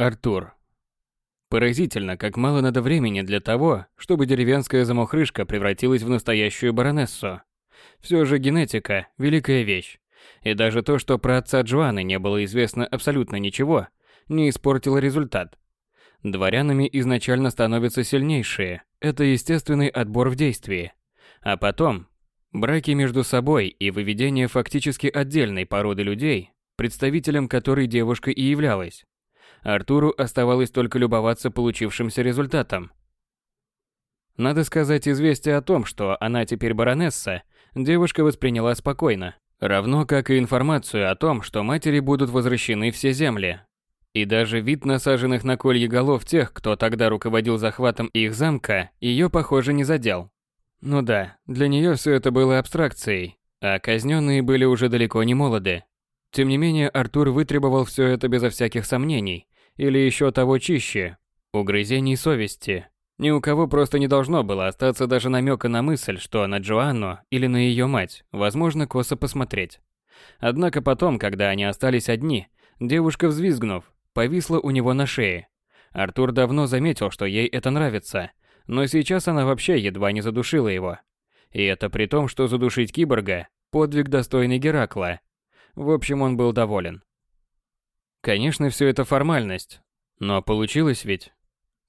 Артур. Поразительно, как мало надо времени для того, чтобы деревенская замухрышка превратилась в настоящую баронессу. Все же генетика – великая вещь. И даже то, что про отца Джоанны не было известно абсолютно ничего, не испортило результат. Дворянами изначально становятся сильнейшие, это естественный отбор в действии. А потом, браки между собой и выведение фактически отдельной породы людей, представителем которой девушка и являлась. Артуру оставалось только любоваться получившимся результатом. Надо сказать, известие о том, что она теперь баронесса, девушка восприняла спокойно, равно как и информацию о том, что матери будут возвращены все земли. И даже вид насаженных на колье голов тех, кто тогда руководил захватом их замка, ее, похоже, не задел. Ну да, для нее все это было абстракцией, а казненные были уже далеко не молоды. Тем не менее, Артур вытребовал все это безо всяких сомнений, или еще того чище, угрызений совести. Ни у кого просто не должно было остаться даже намека на мысль, что на Джоанну или на ее мать возможно косо посмотреть. Однако потом, когда они остались одни, девушка, взвизгнув, повисла у него на шее. Артур давно заметил, что ей это нравится, но сейчас она вообще едва не задушила его. И это при том, что задушить киборга – подвиг достойный Геракла. В общем, он был доволен. Конечно, все это формальность. Но получилось ведь.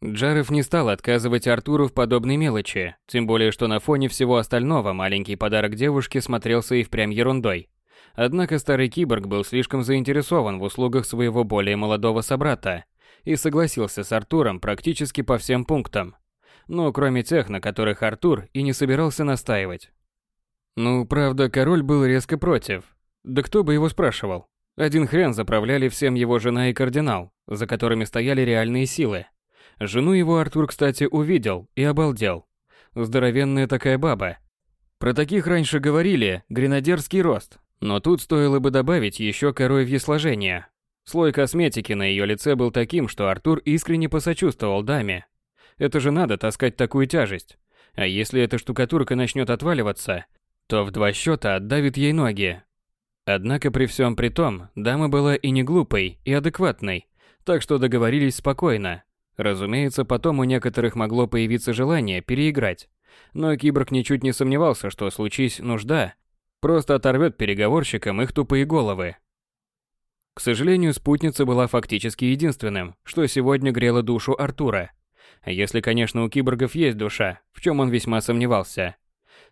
Джаров не стал отказывать Артуру в подобной мелочи, тем более что на фоне всего остального маленький подарок девушке смотрелся и впрямь ерундой. Однако старый киборг был слишком заинтересован в услугах своего более молодого собрата и согласился с Артуром практически по всем пунктам. Ну, кроме тех, на которых Артур и не собирался настаивать. Ну, правда, король был резко против. Да кто бы его спрашивал? Один хрен заправляли всем его жена и кардинал, за которыми стояли реальные силы. Жену его Артур, кстати, увидел и обалдел. Здоровенная такая баба. Про таких раньше говорили гренадерский рост, но тут стоило бы добавить еще коровье сложение. Слой косметики на ее лице был таким, что Артур искренне посочувствовал даме. Это же надо таскать такую тяжесть. А если эта штукатурка начнет отваливаться, то в два счета отдавит ей ноги, Однако при всем при том, дама была и не глупой, и адекватной, так что договорились спокойно. Разумеется, потом у некоторых могло появиться желание переиграть. Но киборг ничуть не сомневался, что случись нужда, просто оторвет переговорщикам их тупые головы. К сожалению, спутница была фактически единственным, что сегодня грело душу Артура. Если, конечно, у киборгов есть душа, в чем он весьма сомневался.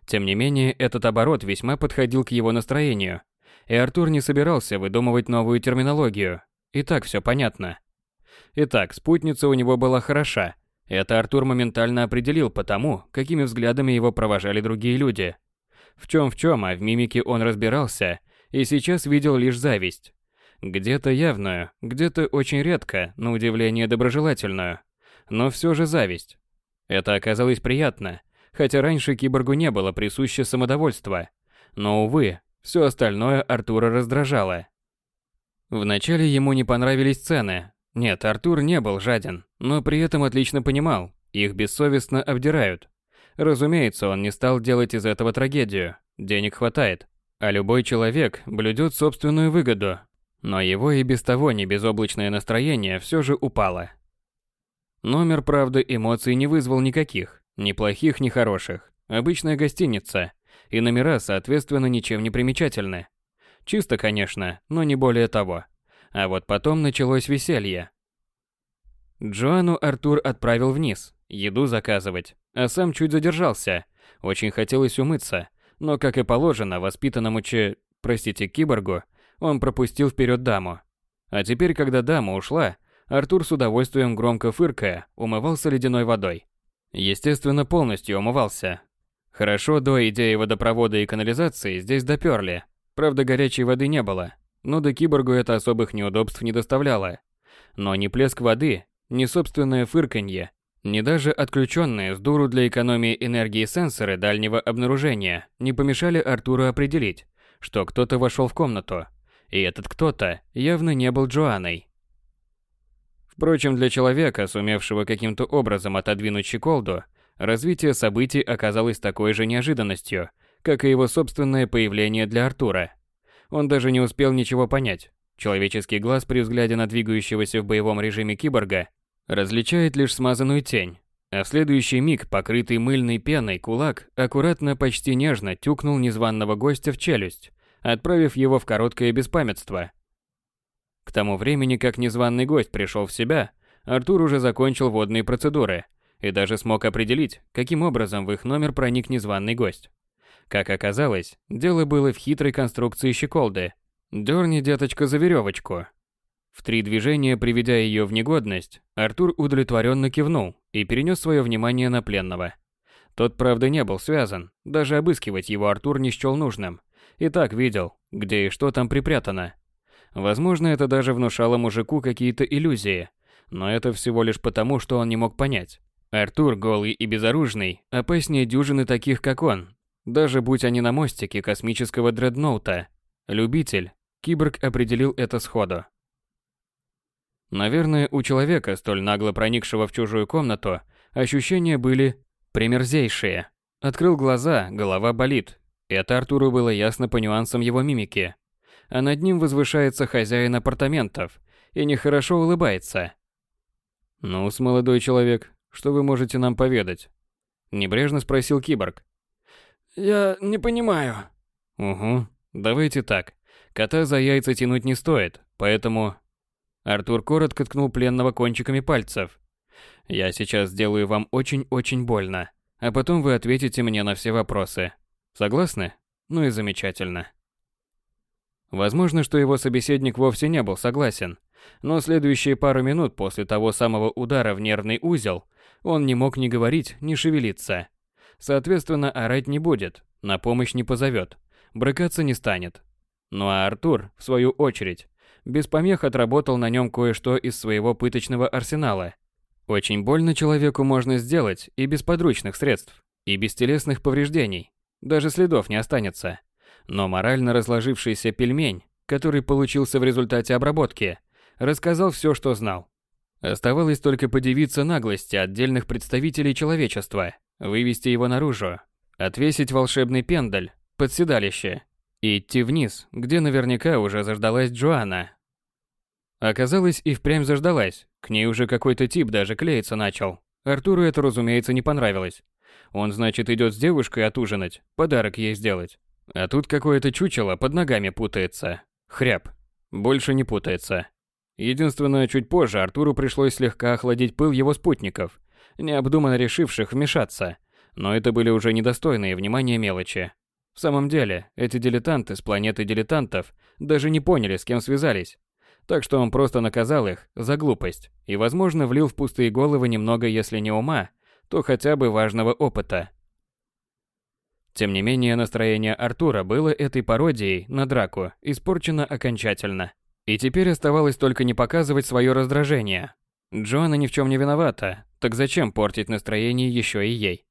Тем не менее, этот оборот весьма подходил к его настроению, и Артур не собирался выдумывать новую терминологию. И так все понятно. Итак, спутница у него была хороша. Это Артур моментально определил по тому, какими взглядами его провожали другие люди. В чем в чем, а в мимике он разбирался, и сейчас видел лишь зависть. Где-то явную, где-то очень редко, на удивление доброжелательную. Но все же зависть. Это оказалось приятно, хотя раньше киборгу не было присуще самодовольство. Но, увы, все остальное Артура раздражало. Вначале ему не понравились цены. Нет, Артур не был жаден, но при этом отлично понимал, их бессовестно обдирают. Разумеется, он не стал делать из этого трагедию. Денег хватает, а любой человек блюдет собственную выгоду. Но его и без того не безоблачное настроение все же упало. Номер, правда, эмоций не вызвал никаких, ни плохих, ни хороших. Обычная гостиница, и номера, соответственно, ничем не примечательны. Чисто, конечно, но не более того. А вот потом началось веселье. Джоанну Артур отправил вниз, еду заказывать, а сам чуть задержался. Очень хотелось умыться, но, как и положено, воспитанному че... простите, киборгу, он пропустил вперед даму. А теперь, когда дама ушла, Артур с удовольствием громко фыркая умывался ледяной водой. Естественно, полностью умывался, Хорошо, до идеи водопровода и канализации здесь доперли. Правда, горячей воды не было. Но до киборгу это особых неудобств не доставляло. Но ни плеск воды, ни собственное фырканье, ни даже отключенные с дуру для экономии энергии сенсоры дальнего обнаружения не помешали Артуру определить, что кто-то вошел в комнату. И этот кто-то явно не был Джоанной. Впрочем, для человека, сумевшего каким-то образом отодвинуть щеколду, Развитие событий оказалось такой же неожиданностью, как и его собственное появление для Артура. Он даже не успел ничего понять. Человеческий глаз при взгляде на двигающегося в боевом режиме киборга различает лишь смазанную тень, а в следующий миг покрытый мыльной пеной кулак аккуратно, почти нежно тюкнул незваного гостя в челюсть, отправив его в короткое беспамятство. К тому времени, как незваный гость пришел в себя, Артур уже закончил водные процедуры и даже смог определить, каким образом в их номер проник незваный гость. Как оказалось, дело было в хитрой конструкции щеколды. Дёрни, деточка, за веревочку. В три движения, приведя ее в негодность, Артур удовлетворенно кивнул и перенес свое внимание на пленного. Тот, правда, не был связан, даже обыскивать его Артур не счел нужным. И так видел, где и что там припрятано. Возможно, это даже внушало мужику какие-то иллюзии, но это всего лишь потому, что он не мог понять. Артур, голый и безоружный, опаснее дюжины таких, как он, даже будь они на мостике космического дредноута. Любитель, киборг определил это сходу. Наверное, у человека, столь нагло проникшего в чужую комнату, ощущения были примерзейшие. Открыл глаза, голова болит. Это Артуру было ясно по нюансам его мимики. А над ним возвышается хозяин апартаментов и нехорошо улыбается. ну молодой человек, что вы можете нам поведать?» Небрежно спросил киборг. «Я не понимаю». «Угу, давайте так. Кота за яйца тянуть не стоит, поэтому Артур коротко ткнул пленного кончиками пальцев. «Я сейчас сделаю вам очень-очень больно, а потом вы ответите мне на все вопросы. Согласны? Ну и замечательно». Возможно, что его собеседник вовсе не был согласен, но следующие пару минут после того самого удара в нервный узел он не мог ни говорить, ни шевелиться. Соответственно, орать не будет, на помощь не позовет, брыкаться не станет. Ну а Артур, в свою очередь, без помех отработал на нем кое-что из своего пыточного арсенала. Очень больно человеку можно сделать и без подручных средств, и без телесных повреждений. Даже следов не останется. Но морально разложившийся пельмень, который получился в результате обработки, рассказал все, что знал. Оставалось только подивиться наглости отдельных представителей человечества, вывести его наружу, отвесить волшебный пендаль под седалище и идти вниз, где наверняка уже заждалась Джоанна. Оказалось, и впрямь заждалась, к ней уже какой-то тип даже клеиться начал. Артуру это, разумеется, не понравилось. Он, значит, идет с девушкой отужинать, подарок ей сделать. А тут какое-то чучело под ногами путается. Хряб. Больше не путается. Единственное, чуть позже Артуру пришлось слегка охладить пыл его спутников, необдуманно решивших вмешаться. Но это были уже недостойные внимания мелочи. В самом деле, эти дилетанты с планеты дилетантов даже не поняли, с кем связались. Так что он просто наказал их за глупость и, возможно, влил в пустые головы немного, если не ума, то хотя бы важного опыта. Тем не менее, настроение Артура было этой пародией на драку испорчено окончательно. И теперь оставалось только не показывать свое раздражение. Джоанна ни в чем не виновата, так зачем портить настроение еще и ей?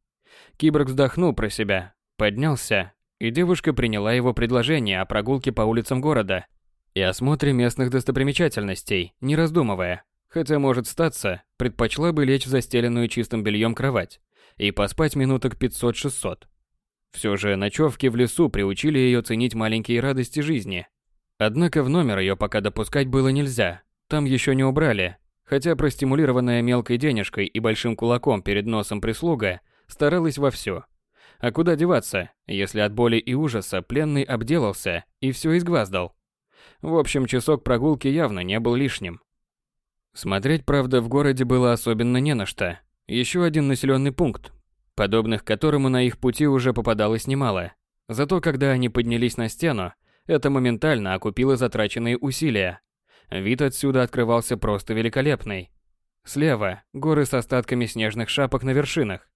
Киборг вздохнул про себя, поднялся и девушка приняла его предложение о прогулке по улицам города и осмотре местных достопримечательностей, не раздумывая. Хотя, может статься, предпочла бы лечь в застеленную чистым бельем кровать и поспать минуток 500-600. Все же ночевки в лесу приучили ее ценить маленькие радости жизни. Однако в номер ее пока допускать было нельзя, там еще не убрали, хотя простимулированная мелкой денежкой и большим кулаком перед носом прислуга старалась вовсю. А куда деваться, если от боли и ужаса пленный обделался и все изгваздал? В общем, часок прогулки явно не был лишним. Смотреть, правда, в городе было особенно не на что. Еще один населенный пункт, подобных которому на их пути уже попадалось немало. Зато когда они поднялись на стену, это моментально окупило затраченные усилия. Вид отсюда открывался просто великолепный. Слева – горы с остатками снежных шапок на вершинах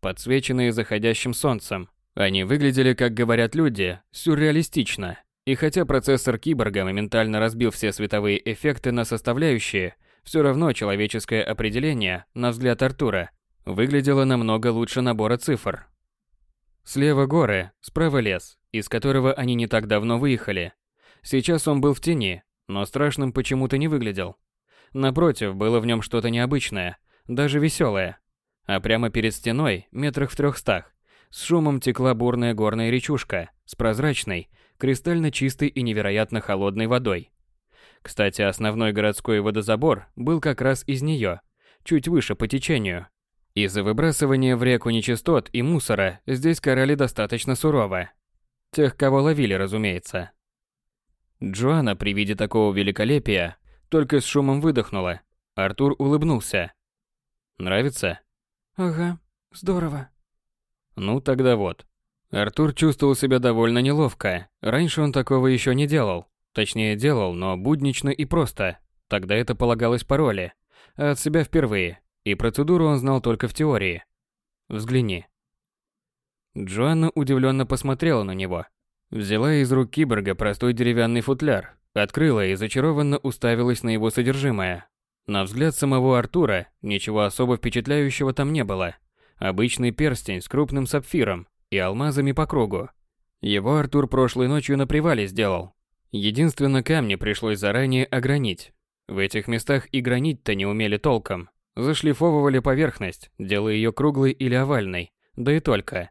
подсвеченные заходящим солнцем. Они выглядели, как говорят люди, сюрреалистично. И хотя процессор киборга моментально разбил все световые эффекты на составляющие, все равно человеческое определение, на взгляд Артура, выглядело намного лучше набора цифр. Слева горы, справа лес, из которого они не так давно выехали. Сейчас он был в тени, но страшным почему-то не выглядел. Напротив, было в нем что-то необычное, даже веселое. А прямо перед стеной, метрах в трехстах, с шумом текла бурная горная речушка с прозрачной, кристально чистой и невероятно холодной водой. Кстати, основной городской водозабор был как раз из нее, чуть выше по течению. Из-за выбрасывания в реку нечистот и мусора здесь карали достаточно сурово. Тех, кого ловили, разумеется. Джоанна при виде такого великолепия только с шумом выдохнула. Артур улыбнулся. «Нравится?» «Ага, здорово». Ну тогда вот. Артур чувствовал себя довольно неловко. Раньше он такого еще не делал. Точнее, делал, но буднично и просто. Тогда это полагалось по роли. А от себя впервые. И процедуру он знал только в теории. Взгляни. Джоанна удивленно посмотрела на него. Взяла из рук киборга простой деревянный футляр, открыла и зачарованно уставилась на его содержимое. На взгляд самого Артура ничего особо впечатляющего там не было. Обычный перстень с крупным сапфиром и алмазами по кругу. Его Артур прошлой ночью на привале сделал. Единственно камни пришлось заранее огранить. В этих местах и гранить-то не умели толком. Зашлифовывали поверхность, делая ее круглой или овальной, да и только.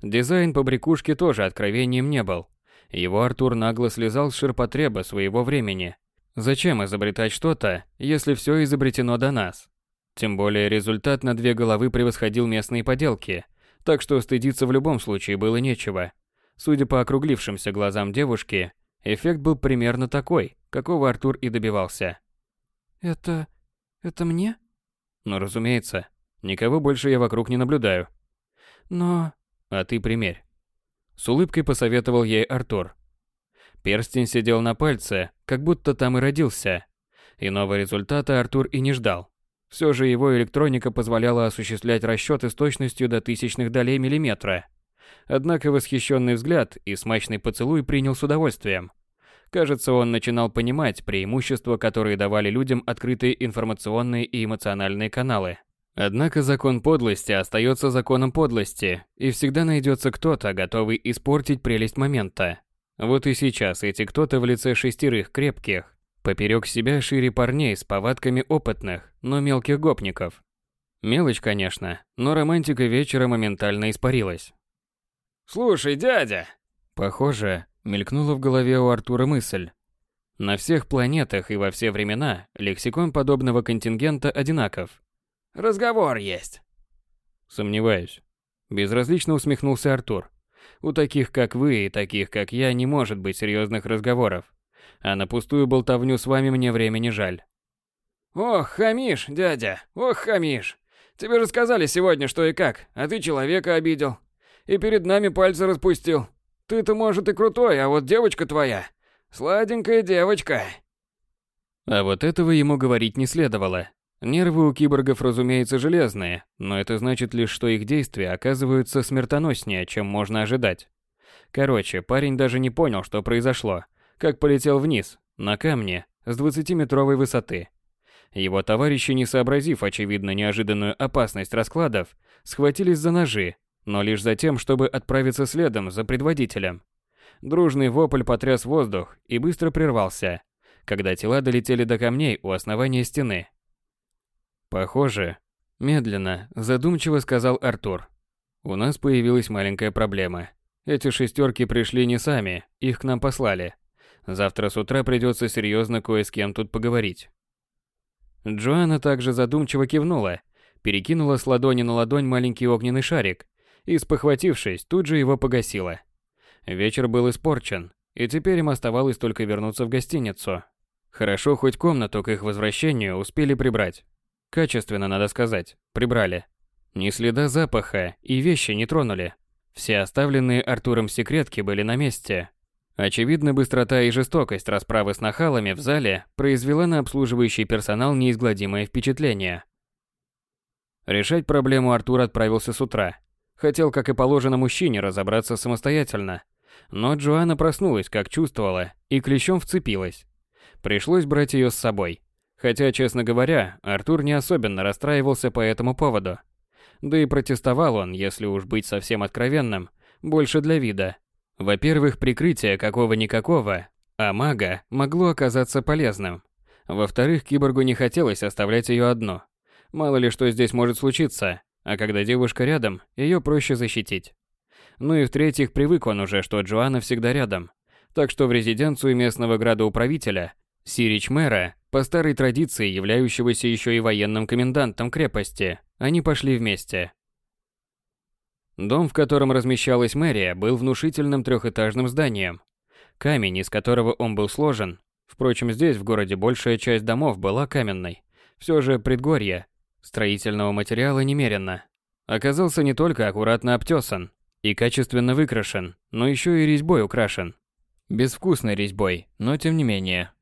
Дизайн побрякушки тоже откровением не был. Его Артур нагло слезал с ширпотреба своего времени. Зачем изобретать что-то, если все изобретено до нас? Тем более результат на две головы превосходил местные поделки, так что стыдиться в любом случае было нечего. Судя по округлившимся глазам девушки, эффект был примерно такой, какого Артур и добивался. «Это... это мне?» «Ну, разумеется. Никого больше я вокруг не наблюдаю». «Но...» А ты примерь. С улыбкой посоветовал ей Артур. Перстень сидел на пальце, как будто там и родился. Иного результата Артур и не ждал. Все же его электроника позволяла осуществлять расчеты с точностью до тысячных долей миллиметра. Однако восхищенный взгляд и смачный поцелуй принял с удовольствием. Кажется, он начинал понимать преимущества, которые давали людям открытые информационные и эмоциональные каналы. Однако закон подлости остается законом подлости, и всегда найдется кто-то, готовый испортить прелесть момента. Вот и сейчас эти кто-то в лице шестерых крепких, поперек себя шире парней с повадками опытных, но мелких гопников. Мелочь, конечно, но романтика вечера моментально испарилась. «Слушай, дядя!» Похоже, мелькнула в голове у Артура мысль. На всех планетах и во все времена лексикон подобного контингента одинаков. Разговор есть. Сомневаюсь. Безразлично усмехнулся Артур. У таких, как вы, и таких, как я, не может быть серьезных разговоров. А на пустую болтовню с вами мне времени жаль. Ох, хамишь, дядя, ох, хамишь. Тебе же сказали сегодня, что и как, а ты человека обидел. И перед нами пальцы распустил. Ты-то, может, и крутой, а вот девочка твоя... Сладенькая девочка. А вот этого ему говорить не следовало. Нервы у киборгов, разумеется, железные, но это значит лишь, что их действия оказываются смертоноснее, чем можно ожидать. Короче, парень даже не понял, что произошло, как полетел вниз, на камне, с 20-метровой высоты. Его товарищи, не сообразив очевидно неожиданную опасность раскладов, схватились за ножи, но лишь за тем, чтобы отправиться следом за предводителем. Дружный вопль потряс воздух и быстро прервался, когда тела долетели до камней у основания стены. Похоже, медленно, задумчиво сказал Артур. У нас появилась маленькая проблема. Эти шестерки пришли не сами, их к нам послали. Завтра с утра придется серьезно кое с кем тут поговорить. Джоанна также задумчиво кивнула, перекинула с ладони на ладонь маленький огненный шарик и, спохватившись, тут же его погасила. Вечер был испорчен, и теперь им оставалось только вернуться в гостиницу. Хорошо, хоть комнату к их возвращению успели прибрать. Качественно, надо сказать, прибрали. Ни следа запаха и вещи не тронули. Все оставленные Артуром секретки были на месте. Очевидно, быстрота и жестокость расправы с нахалами в зале произвела на обслуживающий персонал неизгладимое впечатление. Решать проблему Артур отправился с утра. Хотел, как и положено мужчине, разобраться самостоятельно. Но Джоанна проснулась, как чувствовала, и клещом вцепилась. Пришлось брать ее с собой. Хотя, честно говоря, Артур не особенно расстраивался по этому поводу. Да и протестовал он, если уж быть совсем откровенным, больше для вида. Во-первых, прикрытие какого-никакого, а мага могло оказаться полезным. Во-вторых, киборгу не хотелось оставлять ее одну. Мало ли что здесь может случиться, а когда девушка рядом, ее проще защитить. Ну и в-третьих, привык он уже, что Джоанна всегда рядом. Так что в резиденцию местного градоуправителя Сирич мэра, по старой традиции являющегося еще и военным комендантом крепости, они пошли вместе. Дом, в котором размещалась мэрия, был внушительным трехэтажным зданием. Камень, из которого он был сложен, впрочем, здесь в городе большая часть домов была каменной, все же предгорье, строительного материала немерено. Оказался не только аккуратно обтесан и качественно выкрашен, но еще и резьбой украшен. Безвкусной резьбой, но тем не менее.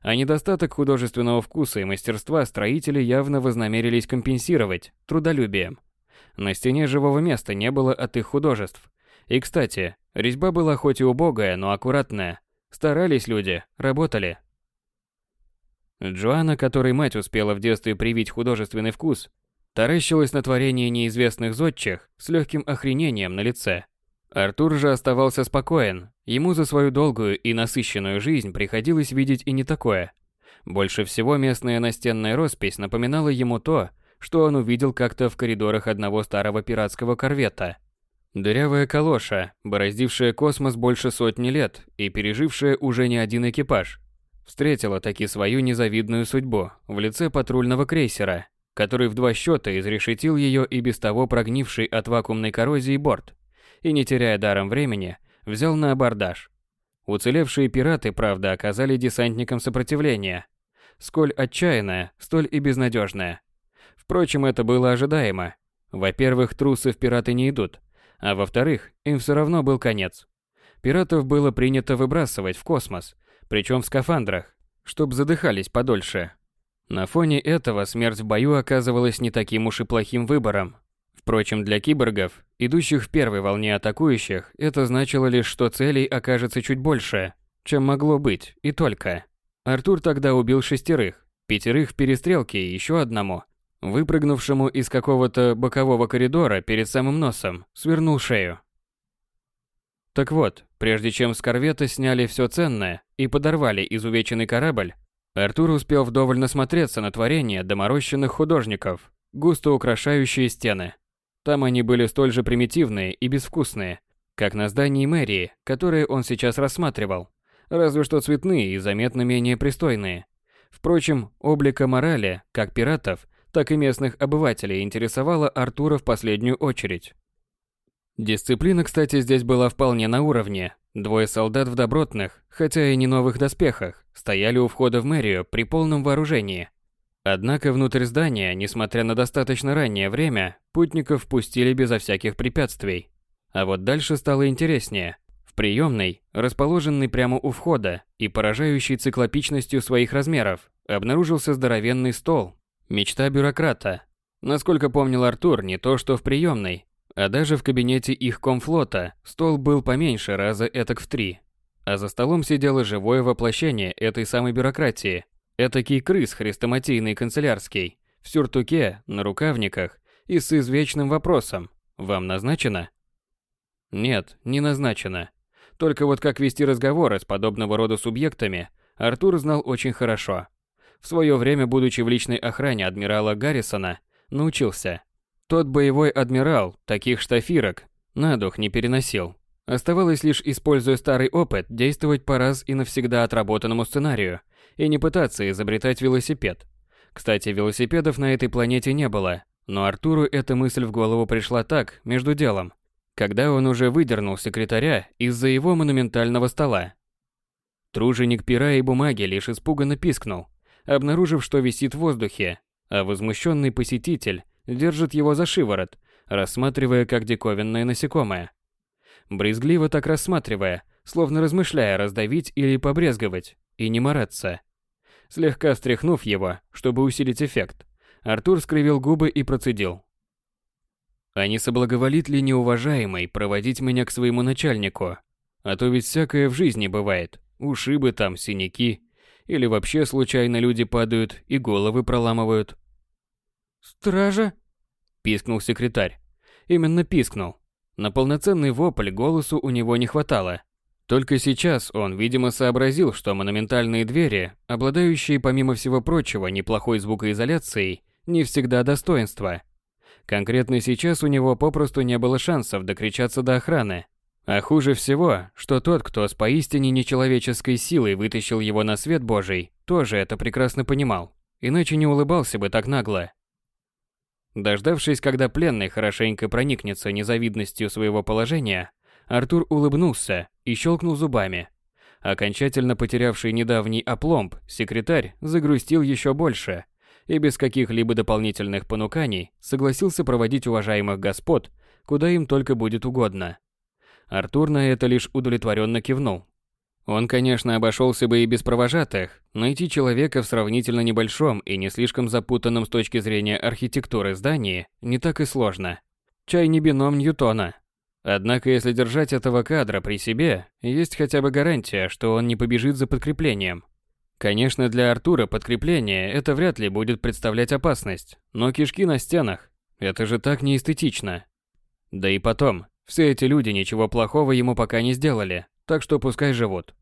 А недостаток художественного вкуса и мастерства строители явно вознамерились компенсировать трудолюбием. На стене живого места не было от их художеств. И, кстати, резьба была хоть и убогая, но аккуратная. Старались люди, работали. Джоанна, которой мать успела в детстве привить художественный вкус, таращилась на творение неизвестных зодчих с легким охренением на лице. Артур же оставался спокоен, ему за свою долгую и насыщенную жизнь приходилось видеть и не такое. Больше всего местная настенная роспись напоминала ему то, что он увидел как-то в коридорах одного старого пиратского корвета. Дырявая калоша, бороздившая космос больше сотни лет и пережившая уже не один экипаж, встретила таки свою незавидную судьбу в лице патрульного крейсера, который в два счета изрешетил ее и без того прогнивший от вакуумной коррозии борт, и, не теряя даром времени, взял на абордаж. Уцелевшие пираты, правда, оказали десантникам сопротивление. Сколь отчаянное, столь и безнадежное. Впрочем, это было ожидаемо. Во-первых, трусы в пираты не идут, а во-вторых, им все равно был конец. Пиратов было принято выбрасывать в космос – причем в скафандрах, чтоб задыхались подольше. На фоне этого смерть в бою оказывалась не таким уж и плохим выбором. Впрочем, для киборгов, идущих в первой волне атакующих, это значило лишь, что целей окажется чуть больше, чем могло быть, и только. Артур тогда убил шестерых, пятерых в перестрелке и еще одному, выпрыгнувшему из какого-то бокового коридора перед самым носом, свернул шею. Так вот, прежде чем с корвета сняли все ценное и подорвали изувеченный корабль, Артур успел вдоволь насмотреться на творения доморощенных художников, густо украшающие стены. Там они были столь же примитивные и безвкусные, как на здании мэрии, которые он сейчас рассматривал, разве что цветные и заметно менее пристойные. Впрочем, облика морали, как пиратов, так и местных обывателей интересовала Артура в последнюю очередь. Дисциплина, кстати, здесь была вполне на уровне. Двое солдат в добротных, хотя и не новых доспехах, стояли у входа в мэрию при полном вооружении. Однако внутрь здания, несмотря на достаточно раннее время, путников впустили безо всяких препятствий. А вот дальше стало интереснее. В приемной, расположенной прямо у входа и поражающей циклопичностью своих размеров, обнаружился здоровенный стол. Мечта бюрократа. Насколько помнил Артур, не то что в приемной, а даже в кабинете их комфлота стол был поменьше раза этак в три. А за столом сидело живое воплощение этой самой бюрократии. Этакий крыс хрестоматийный канцелярский, в сюртуке, на рукавниках и с извечным вопросом «Вам назначено?» Нет, не назначено. Только вот как вести разговоры с подобного рода субъектами, Артур знал очень хорошо. В свое время, будучи в личной охране адмирала Гаррисона, научился – тот боевой адмирал таких штафирок на дух не переносил. Оставалось лишь, используя старый опыт, действовать по раз и навсегда отработанному сценарию и не пытаться изобретать велосипед. Кстати, велосипедов на этой планете не было, но Артуру эта мысль в голову пришла так, между делом, когда он уже выдернул секретаря из-за его монументального стола. Труженик пера и бумаги лишь испуганно пискнул, обнаружив, что висит в воздухе, а возмущенный посетитель держит его за шиворот, рассматривая как диковинное насекомое. Брезгливо так рассматривая, словно размышляя раздавить или побрезговать, и не мараться. Слегка встряхнув его, чтобы усилить эффект, Артур скривил губы и процедил. «А не соблаговолит ли неуважаемый проводить меня к своему начальнику? А то ведь всякое в жизни бывает. Ушибы там, синяки. Или вообще случайно люди падают и головы проламывают. «Стража?» – пискнул секретарь. Именно пискнул. На полноценный вопль голосу у него не хватало. Только сейчас он, видимо, сообразил, что монументальные двери, обладающие, помимо всего прочего, неплохой звукоизоляцией, не всегда достоинство. Конкретно сейчас у него попросту не было шансов докричаться до охраны. А хуже всего, что тот, кто с поистине нечеловеческой силой вытащил его на свет Божий, тоже это прекрасно понимал, иначе не улыбался бы так нагло. Дождавшись, когда пленный хорошенько проникнется незавидностью своего положения, Артур улыбнулся и щелкнул зубами. Окончательно потерявший недавний опломб, секретарь загрустил еще больше и без каких-либо дополнительных понуканий согласился проводить уважаемых господ, куда им только будет угодно. Артур на это лишь удовлетворенно кивнул. Он, конечно, обошелся бы и без провожатых. Найти человека в сравнительно небольшом и не слишком запутанном с точки зрения архитектуры здании не так и сложно. Чай не бином Ньютона. Однако, если держать этого кадра при себе, есть хотя бы гарантия, что он не побежит за подкреплением. Конечно, для Артура подкрепление это вряд ли будет представлять опасность, но кишки на стенах – это же так неэстетично. Да и потом, все эти люди ничего плохого ему пока не сделали, так что пускай живут.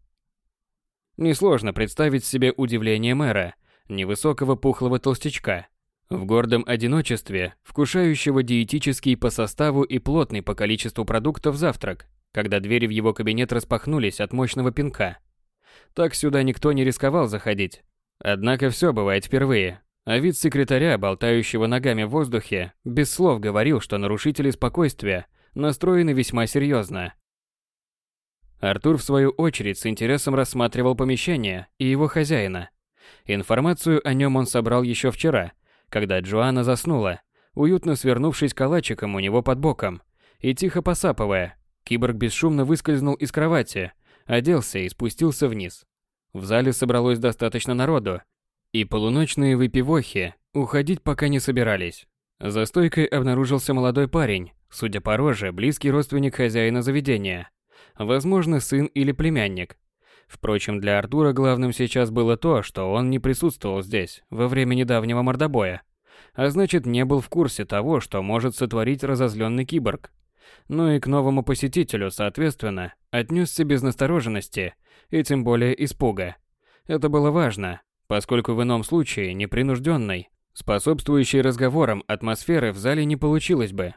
Несложно представить себе удивление мэра, невысокого пухлого толстячка, в гордом одиночестве, вкушающего диетический по составу и плотный по количеству продуктов завтрак, когда двери в его кабинет распахнулись от мощного пинка. Так сюда никто не рисковал заходить. Однако все бывает впервые, а вид секретаря, болтающего ногами в воздухе, без слов говорил, что нарушители спокойствия настроены весьма серьезно. Артур, в свою очередь, с интересом рассматривал помещение и его хозяина. Информацию о нем он собрал еще вчера, когда Джоанна заснула, уютно свернувшись калачиком у него под боком, и тихо посапывая, киборг бесшумно выскользнул из кровати, оделся и спустился вниз. В зале собралось достаточно народу, и полуночные выпивохи уходить пока не собирались. За стойкой обнаружился молодой парень, судя по роже, близкий родственник хозяина заведения. Возможно, сын или племянник. Впрочем, для Артура главным сейчас было то, что он не присутствовал здесь во время недавнего мордобоя, а значит не был в курсе того, что может сотворить разозленный киборг. Ну и к новому посетителю, соответственно, отнесся без настороженности и тем более испуга. Это было важно, поскольку в ином случае непринужденной, способствующей разговорам атмосферы в зале не получилось бы.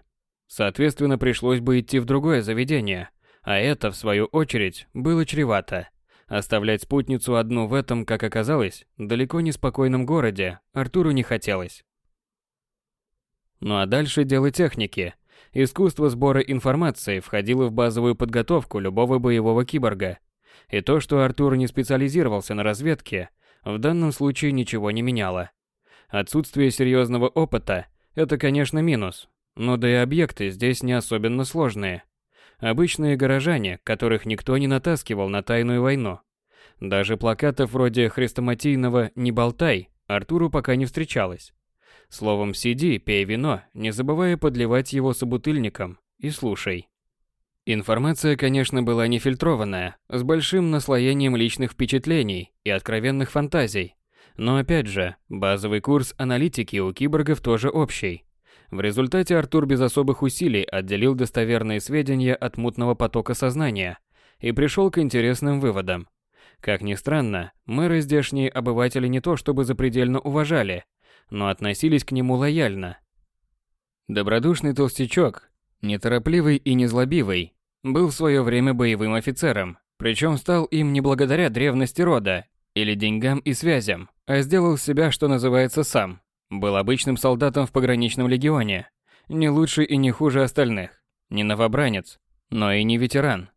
Соответственно, пришлось бы идти в другое заведение, а это, в свою очередь, было чревато. Оставлять спутницу одну в этом, как оказалось, далеко не спокойном городе Артуру не хотелось. Ну а дальше дело техники. Искусство сбора информации входило в базовую подготовку любого боевого киборга. И то, что Артур не специализировался на разведке, в данном случае ничего не меняло. Отсутствие серьезного опыта – это, конечно, минус, но да и объекты здесь не особенно сложные. Обычные горожане, которых никто не натаскивал на тайную войну. Даже плакатов вроде хрестоматийного «Не болтай» Артуру пока не встречалось. Словом, сиди, пей вино, не забывая подливать его собутыльником, и слушай. Информация, конечно, была нефильтрованная, с большим наслоением личных впечатлений и откровенных фантазий. Но опять же, базовый курс аналитики у киборгов тоже общий. В результате Артур без особых усилий отделил достоверные сведения от мутного потока сознания и пришел к интересным выводам. Как ни странно, мэры здешние обыватели не то чтобы запредельно уважали, но относились к нему лояльно. Добродушный толстячок, неторопливый и незлобивый, был в свое время боевым офицером, причем стал им не благодаря древности рода или деньгам и связям, а сделал себя, что называется, сам. Был обычным солдатом в пограничном легионе, не лучше и не хуже остальных, не новобранец, но и не ветеран.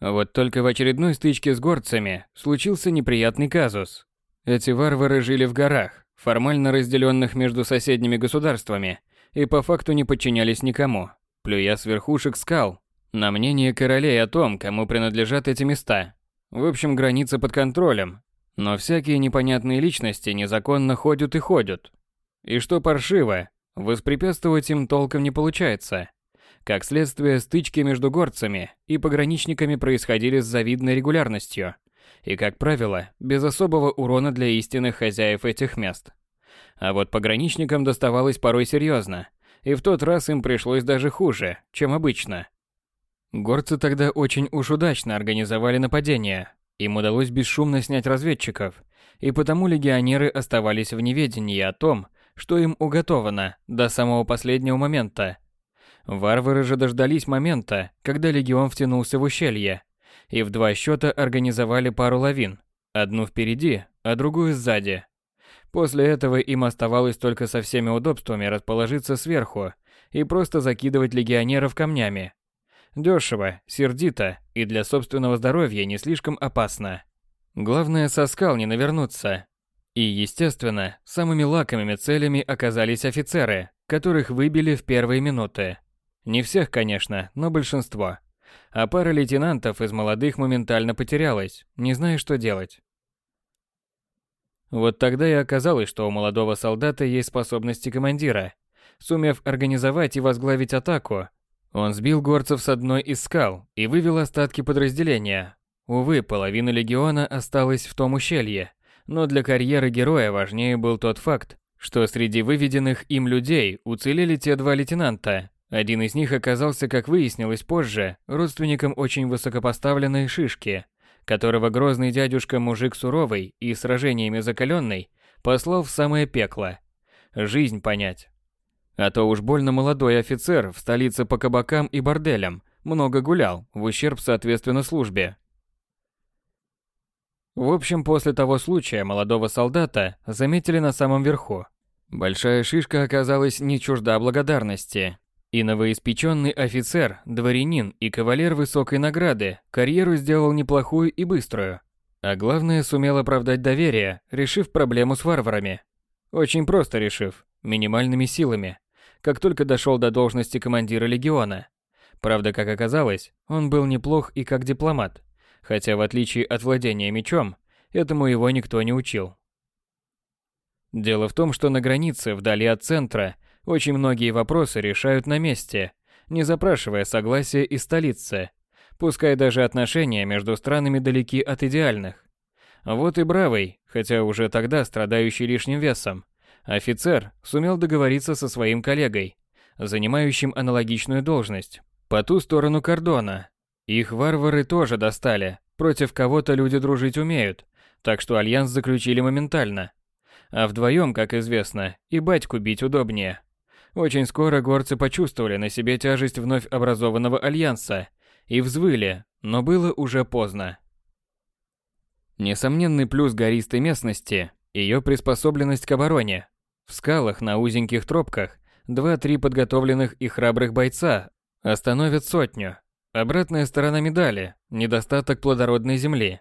Вот только в очередной стычке с горцами случился неприятный казус. Эти варвары жили в горах, формально разделенных между соседними государствами, и по факту не подчинялись никому, плюя с верхушек скал на мнение королей о том, кому принадлежат эти места. В общем, граница под контролем, но всякие непонятные личности незаконно ходят и ходят, и что паршиво, воспрепятствовать им толком не получается. Как следствие, стычки между горцами и пограничниками происходили с завидной регулярностью. И, как правило, без особого урона для истинных хозяев этих мест. А вот пограничникам доставалось порой серьезно, и в тот раз им пришлось даже хуже, чем обычно. Горцы тогда очень уж удачно организовали нападение. Им удалось бесшумно снять разведчиков, и потому легионеры оставались в неведении о том, что им уготовано до самого последнего момента. Варвары же дождались момента, когда легион втянулся в ущелье, и в два счета организовали пару лавин, одну впереди, а другую сзади. После этого им оставалось только со всеми удобствами расположиться сверху и просто закидывать легионеров камнями. Дешево, сердито и для собственного здоровья не слишком опасно. Главное со скал не навернуться. И, естественно, самыми лакомыми целями оказались офицеры, которых выбили в первые минуты. Не всех, конечно, но большинство. А пара лейтенантов из молодых моментально потерялась, не зная, что делать. Вот тогда и оказалось, что у молодого солдата есть способности командира. Сумев организовать и возглавить атаку, он сбил горцев с одной из скал и вывел остатки подразделения. Увы, половина легиона осталась в том ущелье, но для карьеры героя важнее был тот факт, что среди выведенных им людей уцелели те два лейтенанта. Один из них оказался, как выяснилось позже, родственником очень высокопоставленной шишки – которого грозный дядюшка мужик суровый и сражениями закаленный послал в самое пекло. Жизнь понять. А то уж больно молодой офицер в столице по кабакам и борделям много гулял, в ущерб соответственно службе. В общем, после того случая молодого солдата заметили на самом верху. Большая шишка оказалась не чужда благодарности. И новоиспеченный офицер, дворянин и кавалер высокой награды карьеру сделал неплохую и быструю. А главное, сумел оправдать доверие, решив проблему с варварами. Очень просто решив, минимальными силами, как только дошел до должности командира легиона. Правда, как оказалось, он был неплох и как дипломат, хотя в отличие от владения мечом, этому его никто не учил. Дело в том, что на границе, вдали от центра, очень многие вопросы решают на месте, не запрашивая согласия из столицы, пускай даже отношения между странами далеки от идеальных. Вот и бравый, хотя уже тогда страдающий лишним весом, офицер сумел договориться со своим коллегой, занимающим аналогичную должность, по ту сторону кордона. Их варвары тоже достали, против кого-то люди дружить умеют, так что альянс заключили моментально. А вдвоем, как известно, и батьку бить удобнее. Очень скоро горцы почувствовали на себе тяжесть вновь образованного альянса и взвыли, но было уже поздно. Несомненный плюс гористой местности – ее приспособленность к обороне. В скалах на узеньких тропках два-три подготовленных и храбрых бойца остановят сотню. Обратная сторона медали – недостаток плодородной земли.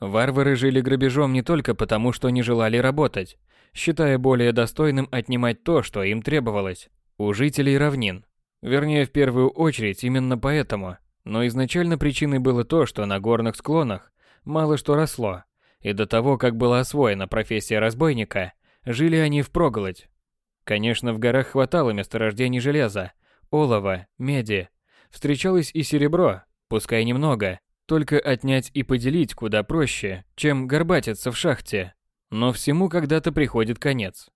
Варвары жили грабежом не только потому, что не желали работать, считая более достойным отнимать то, что им требовалось, у жителей равнин. Вернее, в первую очередь именно поэтому. Но изначально причиной было то, что на горных склонах мало что росло, и до того, как была освоена профессия разбойника, жили они впроголодь. Конечно, в горах хватало месторождений железа, олова, меди. Встречалось и серебро, пускай немного, только отнять и поделить куда проще, чем горбатиться в шахте. Но всему когда-то приходит конец.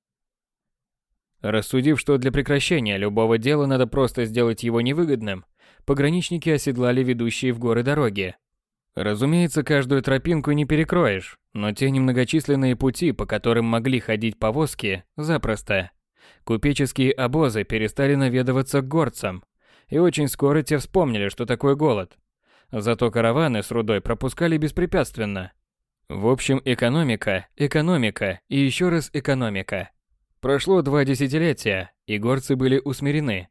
Рассудив, что для прекращения любого дела надо просто сделать его невыгодным, пограничники оседлали ведущие в горы дороги. Разумеется, каждую тропинку не перекроешь, но те немногочисленные пути, по которым могли ходить повозки, запросто. Купеческие обозы перестали наведываться к горцам, и очень скоро те вспомнили, что такое голод. Зато караваны с рудой пропускали беспрепятственно – в общем, экономика, экономика и еще раз экономика. Прошло два десятилетия, и горцы были усмирены.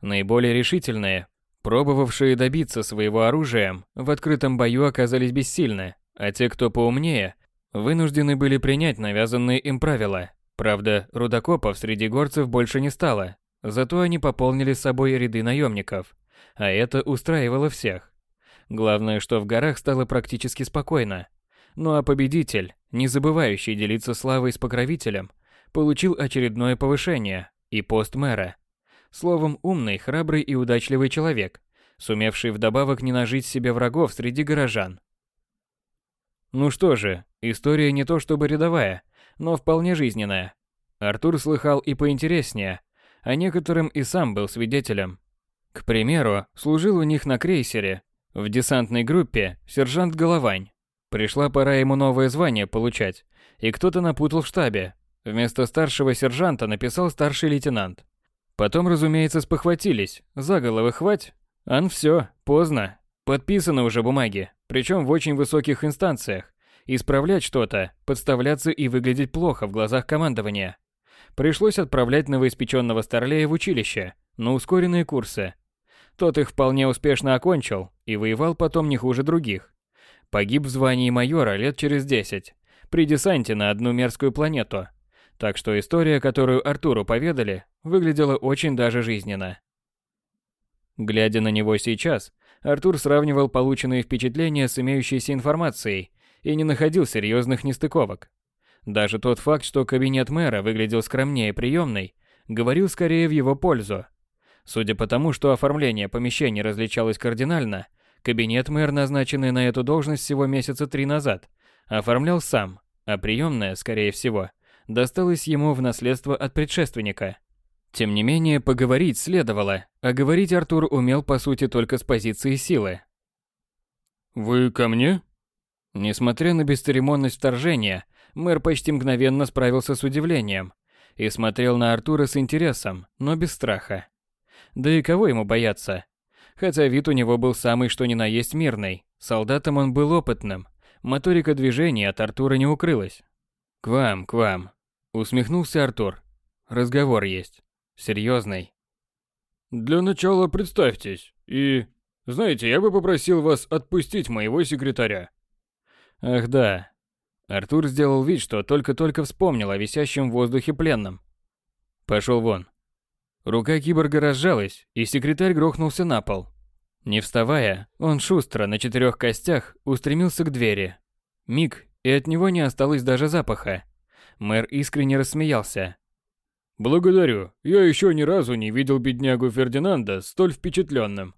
Наиболее решительные, пробовавшие добиться своего оружием, в открытом бою оказались бессильны, а те, кто поумнее, вынуждены были принять навязанные им правила. Правда, рудокопов среди горцев больше не стало, зато они пополнили с собой ряды наемников, а это устраивало всех. Главное, что в горах стало практически спокойно. Ну а победитель, не забывающий делиться славой с покровителем, получил очередное повышение и пост мэра. Словом, умный, храбрый и удачливый человек, сумевший вдобавок не нажить себе врагов среди горожан. Ну что же, история не то чтобы рядовая, но вполне жизненная. Артур слыхал и поинтереснее, а некоторым и сам был свидетелем. К примеру, служил у них на крейсере, в десантной группе сержант Головань. Пришла пора ему новое звание получать, и кто-то напутал в штабе. Вместо старшего сержанта написал старший лейтенант. Потом, разумеется, спохватились. За головы хвать. Ан все, поздно. Подписаны уже бумаги, причем в очень высоких инстанциях. Исправлять что-то, подставляться и выглядеть плохо в глазах командования. Пришлось отправлять новоиспеченного Старлея в училище, на ускоренные курсы. Тот их вполне успешно окончил и воевал потом не хуже других. Погиб в звании майора лет через десять, при десанте на одну мерзкую планету. Так что история, которую Артуру поведали, выглядела очень даже жизненно. Глядя на него сейчас, Артур сравнивал полученные впечатления с имеющейся информацией и не находил серьезных нестыковок. Даже тот факт, что кабинет мэра выглядел скромнее приемной, говорил скорее в его пользу. Судя по тому, что оформление помещений различалось кардинально, кабинет мэр, назначенный на эту должность всего месяца три назад, оформлял сам, а приемная, скорее всего, досталась ему в наследство от предшественника. Тем не менее, поговорить следовало, а говорить Артур умел по сути только с позиции силы. «Вы ко мне?» Несмотря на бесцеремонность вторжения, мэр почти мгновенно справился с удивлением и смотрел на Артура с интересом, но без страха. Да и кого ему бояться? Хотя вид у него был самый что ни на есть мирный, солдатом он был опытным, моторика движений от Артура не укрылась. «К вам, к вам», — усмехнулся Артур. «Разговор есть. Серьезный». «Для начала представьтесь. И, знаете, я бы попросил вас отпустить моего секретаря». Ах да. Артур сделал вид, что только-только вспомнил о висящем в воздухе пленном. Пошел вон. Рука киборга разжалась, и секретарь грохнулся на пол. Не вставая, он шустро на четырех костях устремился к двери. Миг, и от него не осталось даже запаха. Мэр искренне рассмеялся. «Благодарю. Я еще ни разу не видел беднягу Фердинанда столь впечатленным.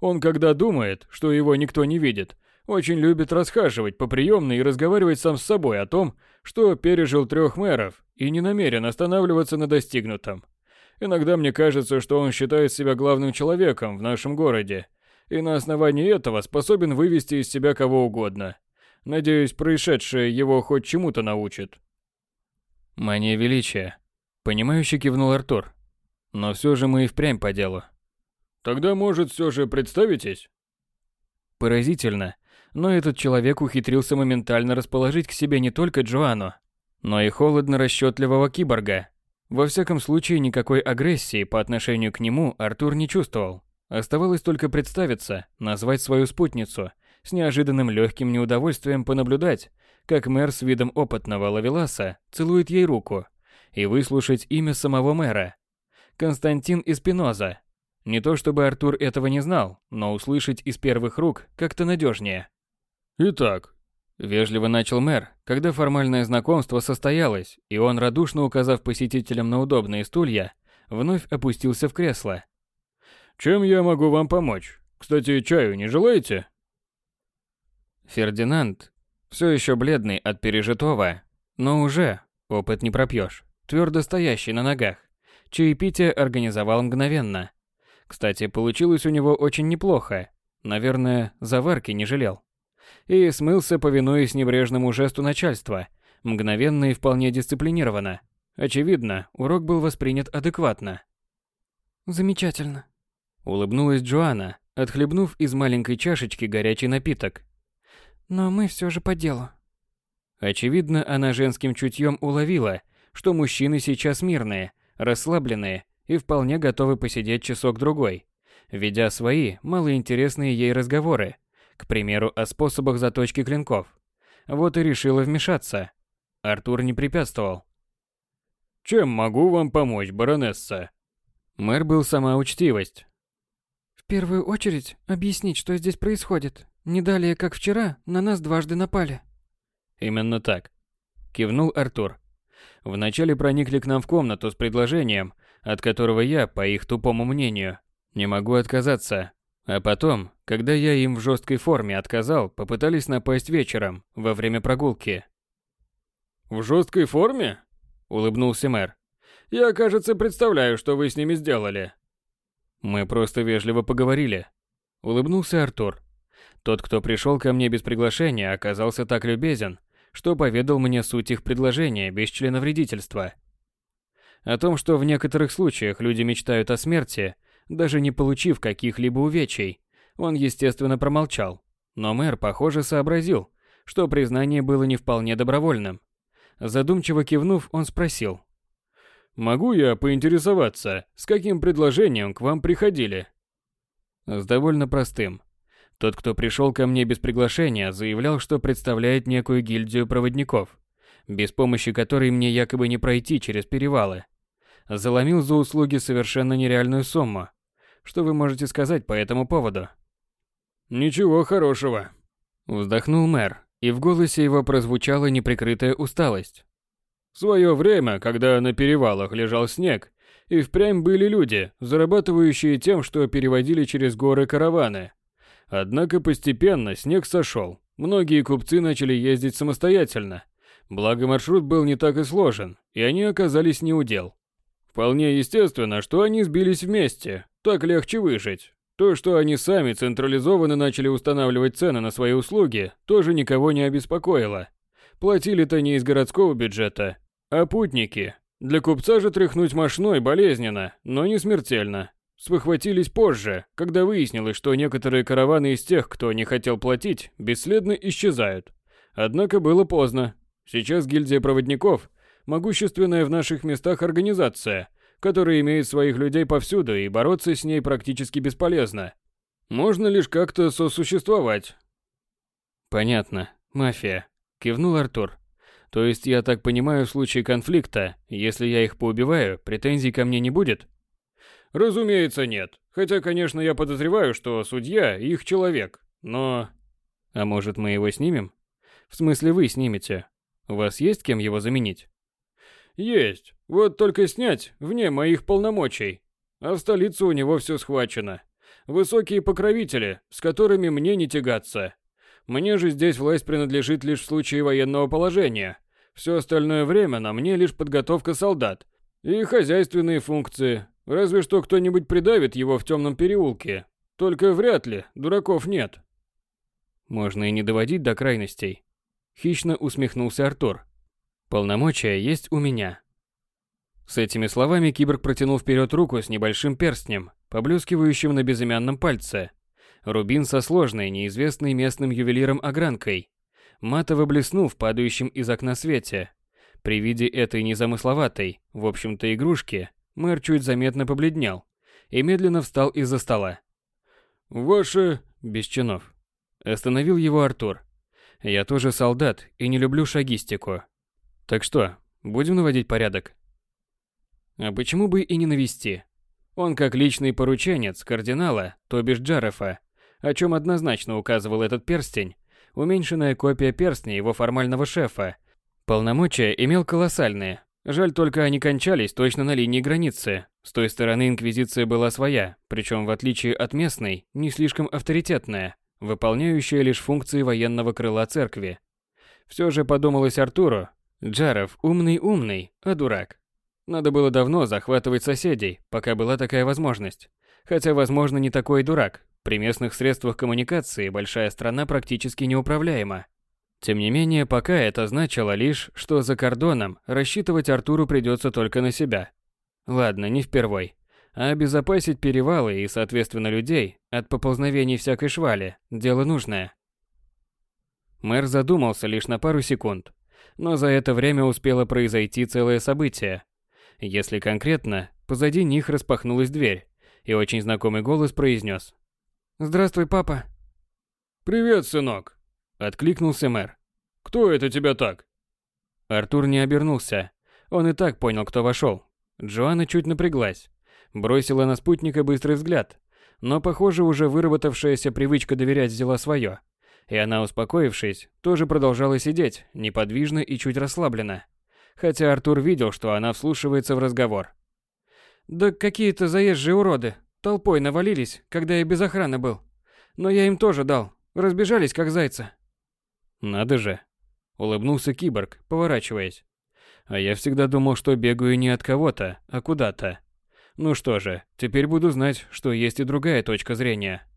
Он, когда думает, что его никто не видит, очень любит расхаживать по приемной и разговаривать сам с собой о том, что пережил трех мэров и не намерен останавливаться на достигнутом. Иногда мне кажется, что он считает себя главным человеком в нашем городе, и на основании этого способен вывести из себя кого угодно. Надеюсь, происшедшее его хоть чему-то научит. Мания величия. Понимающе кивнул Артур. Но все же мы и впрямь по делу. Тогда, может, все же представитесь? Поразительно, но этот человек ухитрился моментально расположить к себе не только Джоану, но и холодно расчетливого киборга. Во всяком случае, никакой агрессии по отношению к нему Артур не чувствовал. Оставалось только представиться, назвать свою спутницу, с неожиданным легким неудовольствием понаблюдать, как мэр с видом опытного лавеласа целует ей руку, и выслушать имя самого мэра. Константин Испиноза. Не то чтобы Артур этого не знал, но услышать из первых рук как-то надежнее. «Итак», – вежливо начал мэр, когда формальное знакомство состоялось, и он, радушно указав посетителям на удобные стулья, вновь опустился в кресло. «Чем я могу вам помочь? Кстати, чаю не желаете?» Фердинанд, все еще бледный от пережитого, но уже, опыт не пропьешь, твердо стоящий на ногах, чаепитие организовал мгновенно. Кстати, получилось у него очень неплохо, наверное, заварки не жалел и смылся, повинуясь небрежному жесту начальства, мгновенно и вполне дисциплинированно. Очевидно, урок был воспринят адекватно. «Замечательно», — улыбнулась Джоанна, отхлебнув из маленькой чашечки горячий напиток. «Но мы все же по делу». Очевидно, она женским чутьем уловила, что мужчины сейчас мирные, расслабленные и вполне готовы посидеть часок-другой, ведя свои малоинтересные ей разговоры, к примеру, о способах заточки клинков. Вот и решила вмешаться. Артур не препятствовал. «Чем могу вам помочь, баронесса?» Мэр был сама учтивость. «В первую очередь, объяснить, что здесь происходит. Не далее, как вчера, на нас дважды напали». «Именно так», — кивнул Артур. «Вначале проникли к нам в комнату с предложением, от которого я, по их тупому мнению, не могу отказаться. А потом, когда я им в жесткой форме отказал, попытались напасть вечером, во время прогулки. «В жесткой форме?» – улыбнулся мэр. «Я, кажется, представляю, что вы с ними сделали». «Мы просто вежливо поговорили», – улыбнулся Артур. Тот, кто пришел ко мне без приглашения, оказался так любезен, что поведал мне суть их предложения без членовредительства. О том, что в некоторых случаях люди мечтают о смерти, даже не получив каких-либо увечий, он, естественно, промолчал. Но мэр, похоже, сообразил, что признание было не вполне добровольным. Задумчиво кивнув, он спросил. «Могу я поинтересоваться, с каким предложением к вам приходили?» С довольно простым. Тот, кто пришел ко мне без приглашения, заявлял, что представляет некую гильдию проводников, без помощи которой мне якобы не пройти через перевалы. Заломил за услуги совершенно нереальную сумму. Что вы можете сказать по этому поводу? Ничего хорошего. Вздохнул мэр, и в голосе его прозвучала неприкрытая усталость. В свое время, когда на перевалах лежал снег, и впрямь были люди, зарабатывающие тем, что переводили через горы караваны. Однако постепенно снег сошел. Многие купцы начали ездить самостоятельно. Благо маршрут был не так и сложен, и они оказались не у дел. Вполне естественно, что они сбились вместе, так легче выжить. То, что они сами централизованно начали устанавливать цены на свои услуги, тоже никого не обеспокоило. Платили-то не из городского бюджета, а путники. Для купца же тряхнуть мошной болезненно, но не смертельно. Спохватились позже, когда выяснилось, что некоторые караваны из тех, кто не хотел платить, бесследно исчезают. Однако было поздно. Сейчас гильдия проводников – могущественная в наших местах организация, которая имеет своих людей повсюду и бороться с ней практически бесполезно. Можно лишь как-то сосуществовать. Понятно. Мафия. Кивнул Артур. То есть я так понимаю, в случае конфликта, если я их поубиваю, претензий ко мне не будет? Разумеется, нет. Хотя, конечно, я подозреваю, что судья их человек, но... А может, мы его снимем? В смысле, вы снимете. У вас есть кем его заменить? Есть. Вот только снять вне моих полномочий. А в столице у него все схвачено. Высокие покровители, с которыми мне не тягаться. Мне же здесь власть принадлежит лишь в случае военного положения. Все остальное время на мне лишь подготовка солдат и хозяйственные функции, Разве что кто-нибудь придавит его в темном переулке. Только вряд ли, дураков нет. Можно и не доводить до крайностей. Хищно усмехнулся Артур. Полномочия есть у меня. С этими словами киборг протянул вперед руку с небольшим перстнем, поблескивающим на безымянном пальце. Рубин со сложной, неизвестной местным ювелиром огранкой. Матово блеснул в падающем из окна свете. При виде этой незамысловатой, в общем-то, игрушки, Мэр чуть заметно побледнел и медленно встал из-за стола. «Ваше...» Без чинов. Остановил его Артур. «Я тоже солдат и не люблю шагистику. Так что, будем наводить порядок?» А почему бы и не навести? Он как личный порученец кардинала, то бишь Джарефа, о чем однозначно указывал этот перстень, уменьшенная копия перстня его формального шефа. Полномочия имел колоссальные, Жаль только они кончались точно на линии границы. С той стороны инквизиция была своя, причем в отличие от местной, не слишком авторитетная, выполняющая лишь функции военного крыла церкви. Все же подумалось Артуру, Джаров умный-умный, а дурак. Надо было давно захватывать соседей, пока была такая возможность. Хотя, возможно, не такой дурак. При местных средствах коммуникации большая страна практически неуправляема. Тем не менее, пока это значило лишь, что за кордоном рассчитывать Артуру придется только на себя. Ладно, не впервой. А обезопасить перевалы и, соответственно, людей от поползновений всякой швали – дело нужное. Мэр задумался лишь на пару секунд, но за это время успело произойти целое событие. Если конкретно, позади них распахнулась дверь, и очень знакомый голос произнес. «Здравствуй, папа». «Привет, сынок», Откликнулся мэр. «Кто это тебя так?» Артур не обернулся. Он и так понял, кто вошел. Джоанна чуть напряглась. Бросила на спутника быстрый взгляд. Но, похоже, уже выработавшаяся привычка доверять взяла свое. И она, успокоившись, тоже продолжала сидеть, неподвижно и чуть расслабленно. Хотя Артур видел, что она вслушивается в разговор. «Да какие-то заезжие уроды. Толпой навалились, когда я без охраны был. Но я им тоже дал. Разбежались, как зайцы. Надо же. Улыбнулся киборг, поворачиваясь. А я всегда думал, что бегаю не от кого-то, а куда-то. Ну что же, теперь буду знать, что есть и другая точка зрения.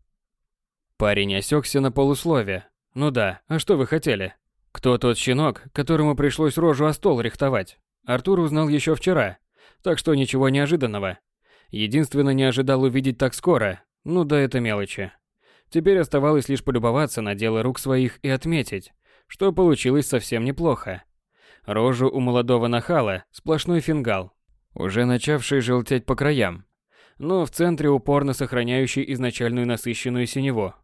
Парень осекся на полуслове. Ну да, а что вы хотели? Кто тот щенок, которому пришлось рожу о стол рихтовать? Артур узнал еще вчера, Так что ничего неожиданного. Единственно не ожидал увидеть так скоро, ну да это мелочи. Теперь оставалось лишь полюбоваться на дело рук своих и отметить, что получилось совсем неплохо. Рожу у молодого нахала сплошной фингал, уже начавший желтеть по краям, но в центре упорно сохраняющий изначальную насыщенную синеву.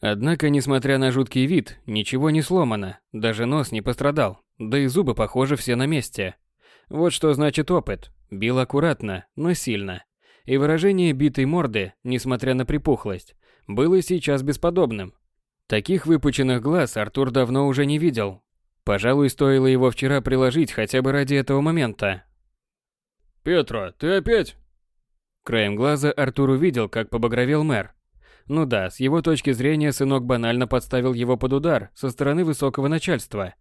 Однако, несмотря на жуткий вид, ничего не сломано, даже нос не пострадал, да и зубы, похоже, все на месте. Вот что значит опыт. Бил аккуратно, но сильно. И выражение битой морды, несмотря на припухлость, было сейчас бесподобным. Таких выпученных глаз Артур давно уже не видел. Пожалуй, стоило его вчера приложить хотя бы ради этого момента. «Петро, ты опять?» Краем глаза Артур увидел, как побагровел мэр. Ну да, с его точки зрения сынок банально подставил его под удар со стороны высокого начальства.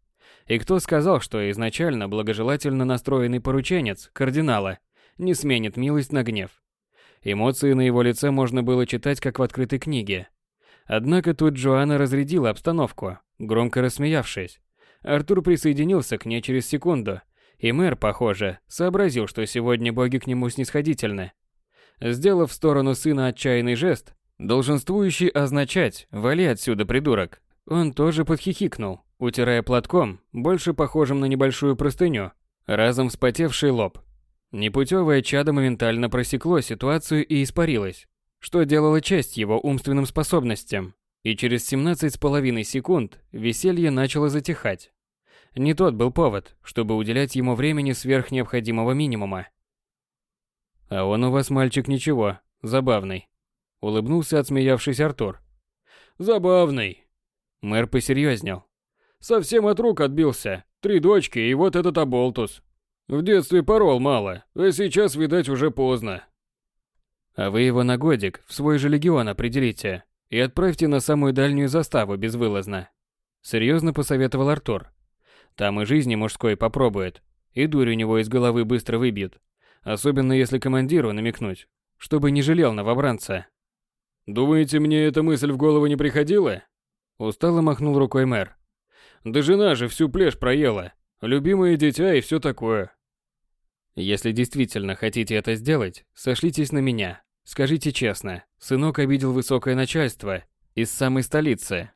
И кто сказал, что изначально благожелательно настроенный порученец, кардинала, не сменит милость на гнев? Эмоции на его лице можно было читать, как в открытой книге. Однако тут Джоанна разрядила обстановку, громко рассмеявшись. Артур присоединился к ней через секунду, и мэр, похоже, сообразил, что сегодня боги к нему снисходительны. Сделав в сторону сына отчаянный жест, долженствующий означать «вали отсюда, придурок», он тоже подхихикнул, утирая платком, больше похожим на небольшую простыню, разом вспотевший лоб. Непутевое чадо моментально просекло ситуацию и испарилось, что делало честь его умственным способностям, и через 17 с половиной секунд веселье начало затихать. Не тот был повод, чтобы уделять ему времени сверх необходимого минимума. «А он у вас, мальчик, ничего, забавный», — улыбнулся отсмеявшись Артур. «Забавный», Мэр посерьезнел. Совсем от рук отбился. Три дочки и вот этот оболтус. В детстве порол мало, а сейчас, видать, уже поздно. А вы его на годик в свой же легион определите и отправьте на самую дальнюю заставу безвылазно. Серьезно посоветовал Артур. Там и жизни мужской попробует, и дурь у него из головы быстро выбьет. Особенно если командиру намекнуть, чтобы не жалел новобранца. Думаете, мне эта мысль в голову не приходила? Устало махнул рукой мэр. Да жена же всю плешь проела. Любимое дитя и все такое. Если действительно хотите это сделать, сошлитесь на меня. Скажите честно, сынок обидел высокое начальство из самой столицы.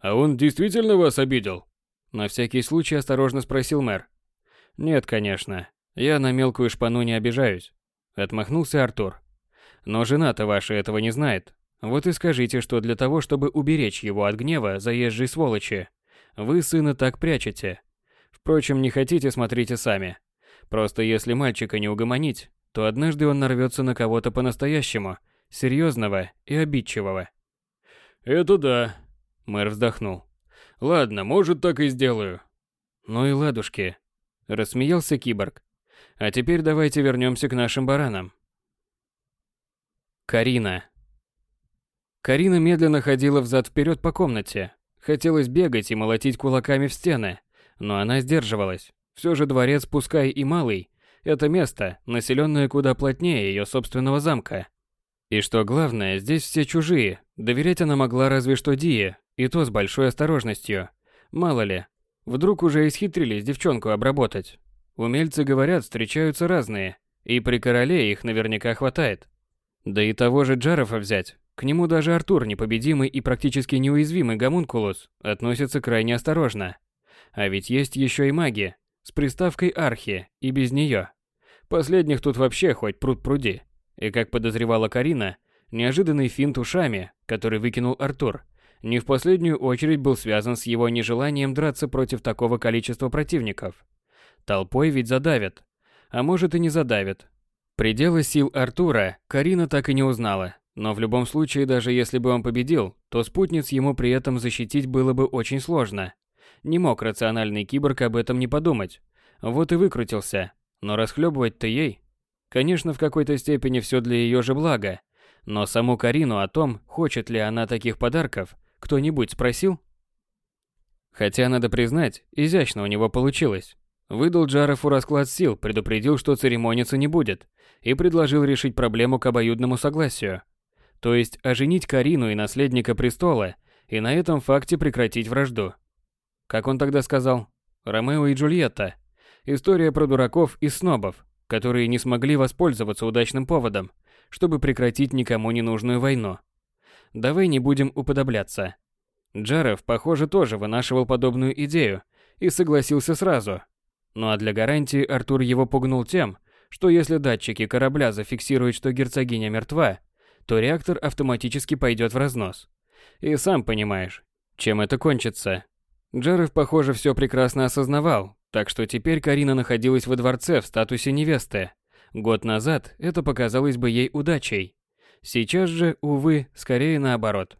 А он действительно вас обидел? На всякий случай осторожно спросил мэр. Нет, конечно. Я на мелкую шпану не обижаюсь. Отмахнулся Артур. Но жена-то ваша этого не знает. Вот и скажите, что для того, чтобы уберечь его от гнева заезжей сволочи, вы сына так прячете. Впрочем, не хотите, смотрите сами. Просто если мальчика не угомонить, то однажды он нарвется на кого-то по-настоящему, серьезного и обидчивого. «Это да», — мэр вздохнул. «Ладно, может, так и сделаю». «Ну и ладушки», — рассмеялся киборг. «А теперь давайте вернемся к нашим баранам». Карина. Карина медленно ходила взад-вперед по комнате. Хотелось бегать и молотить кулаками в стены, но она сдерживалась. Все же дворец, пускай и малый, это место, населенное куда плотнее ее собственного замка. И что главное, здесь все чужие. Доверять она могла разве что Дие, и то с большой осторожностью. Мало ли, вдруг уже исхитрились девчонку обработать. Умельцы, говорят, встречаются разные, и при короле их наверняка хватает. Да и того же Джарофа взять, к нему даже Артур, непобедимый и практически неуязвимый гомункулус, относится крайне осторожно. А ведь есть еще и маги, с приставкой архи, и без нее. Последних тут вообще хоть пруд пруди. И как подозревала Карина, неожиданный финт ушами, который выкинул Артур, не в последнюю очередь был связан с его нежеланием драться против такого количества противников. Толпой ведь задавят. А может и не задавят. Пределы сил Артура Карина так и не узнала. Но в любом случае, даже если бы он победил, то спутниц ему при этом защитить было бы очень сложно. Не мог рациональный киборг об этом не подумать. Вот и выкрутился. Но расхлебывать-то ей. Конечно, в какой-то степени все для ее же блага. Но саму Карину о том, хочет ли она таких подарков, кто-нибудь спросил? Хотя, надо признать, изящно у него получилось. Выдал Джарову расклад сил, предупредил, что церемониться не будет, и предложил решить проблему к обоюдному согласию. То есть оженить Карину и наследника престола, и на этом факте прекратить вражду. Как он тогда сказал? Ромео и Джульетта. История про дураков и снобов. которые не смогли воспользоваться удачным поводом, чтобы прекратить никому не нужную войну. Давай не будем уподобляться. Джаров, похоже, тоже вынашивал подобную идею и согласился сразу. Ну а для гарантии Артур его пугнул тем, что если датчики корабля зафиксируют, что герцогиня мертва, то реактор автоматически пойдет в разнос. И сам понимаешь, чем это кончится. Джаров, похоже, все прекрасно осознавал, так что теперь Карина находилась во дворце в статусе невесты. Год назад это показалось бы ей удачей. Сейчас же, увы, скорее наоборот.